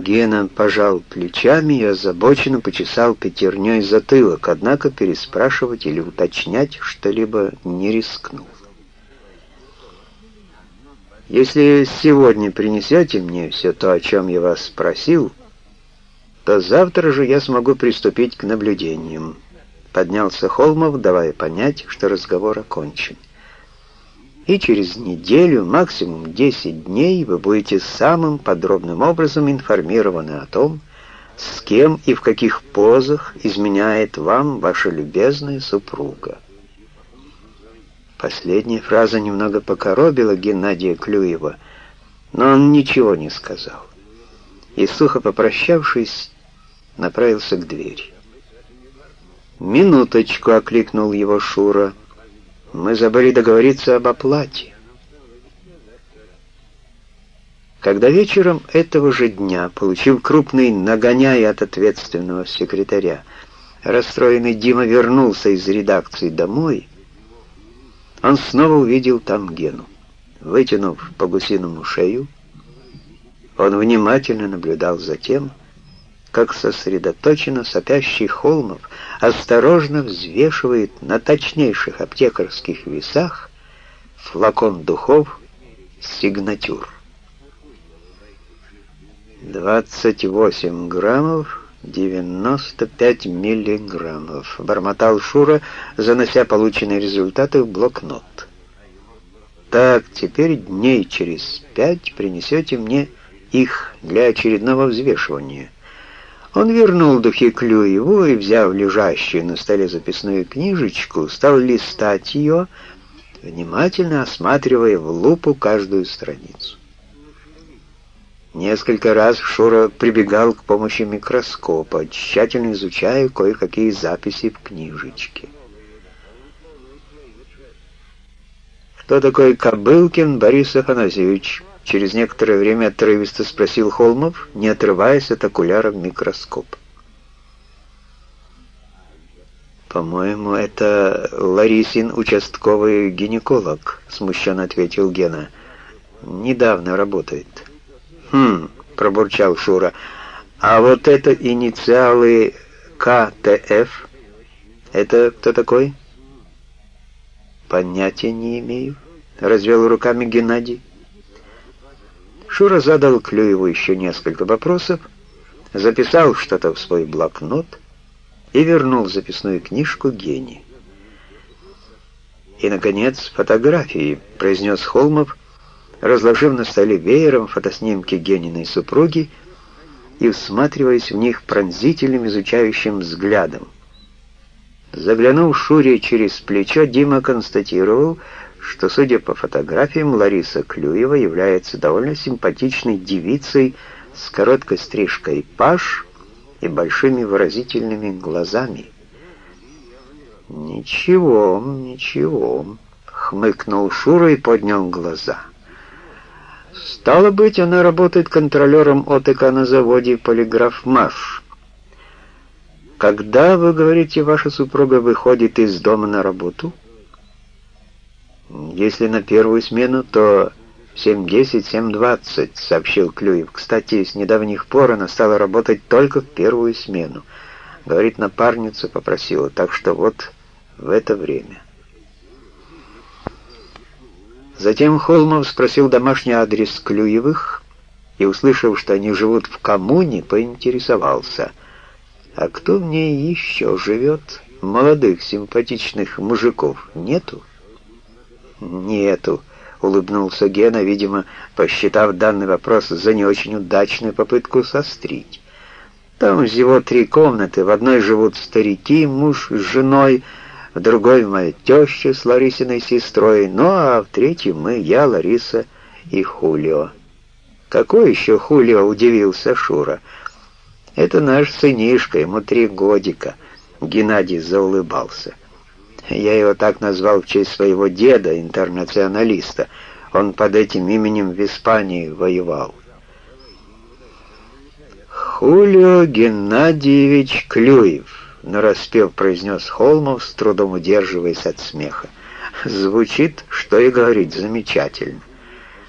Гена пожал плечами и озабоченно почесал пятерней затылок, однако переспрашивать или уточнять что-либо не рискнул. «Если сегодня принесете мне все то, о чем я вас спросил, то завтра же я смогу приступить к наблюдениям», — поднялся Холмов, давая понять, что разговор окончен и через неделю, максимум 10 дней, вы будете самым подробным образом информированы о том, с кем и в каких позах изменяет вам ваша любезная супруга. Последняя фраза немного покоробила Геннадия Клюева, но он ничего не сказал. И, сухо попрощавшись, направился к двери. «Минуточку!» — окликнул его Шура — мы забыли договориться об оплате. Когда вечером этого же дня, получив крупный нагоняй от ответственного секретаря, расстроенный Дима вернулся из редакции домой, он снова увидел там Гену. Вытянув по гусиному шею, он внимательно наблюдал за тем, как сосредоточенно сопящий Холмов осторожно взвешивает на точнейших аптекарских весах флакон духов «Сигнатюр». 28 граммов 95 миллиграммов, бормотал Шура, занося полученные результаты в блокнот. Так, теперь дней через пять принесете мне их для очередного взвешивания. Он вернул духи Клюеву и, взяв лежащую на столе записную книжечку, стал листать ее, внимательно осматривая в лупу каждую страницу. Несколько раз Шура прибегал к помощи микроскопа, тщательно изучая кое-какие записи в книжечке. «Кто такой Кобылкин Борис Афанасьевич?» Через некоторое время отрывисто спросил Холмов, не отрываясь от окуляра в микроскоп. «По-моему, это Ларисин участковый гинеколог», — смущенно ответил Гена. «Недавно работает». «Хм», — пробурчал Шура, — «а вот это инициалы КТФ, это кто такой?» «Понятия не имею», — развел руками Геннадий. Шура задал Клюеву еще несколько вопросов, записал что-то в свой блокнот и вернул записную книжку Гене. «И, наконец, фотографии», — произнес Холмов, разложив на столе веером фотоснимки Гениной супруги и всматриваясь в них пронзительным изучающим взглядом. Заглянув Шуре через плечо, Дима констатировал, что, судя по фотографиям, Лариса Клюева является довольно симпатичной девицей с короткой стрижкой паш и большими выразительными глазами. «Ничего, ничего», — хмыкнул Шура и поднял глаза. «Стало быть, она работает контролером ОТК на заводе «Полиграф Маш». Когда, вы говорите, ваша супруга выходит из дома на работу?» «Если на первую смену, то 7.10, 7.20», — сообщил Клюев. «Кстати, с недавних пор она стала работать только в первую смену. Говорит, напарница попросила, так что вот в это время». Затем Холмов спросил домашний адрес Клюевых и, услышав, что они живут в коммуне, поинтересовался, «А кто в ней еще живет? Молодых симпатичных мужиков нету?» «Нету», — улыбнулся Гена, видимо, посчитав данный вопрос за не очень удачную попытку сострить. «Там всего три комнаты, в одной живут старики, муж с женой, в другой моя теща с Ларисиной сестрой, ну а в третьей мы, я, Лариса и Хулио». «Какой еще Хулио?» — удивился Шура. «Это наш сынишка, ему три годика». Геннадий заулыбался. Я его так назвал в честь своего деда, интернационалиста. Он под этим именем в Испании воевал. «Хулио Геннадьевич Клюев», — нараспев произнес Холмов, с трудом удерживаясь от смеха. «Звучит, что и говорить, замечательно».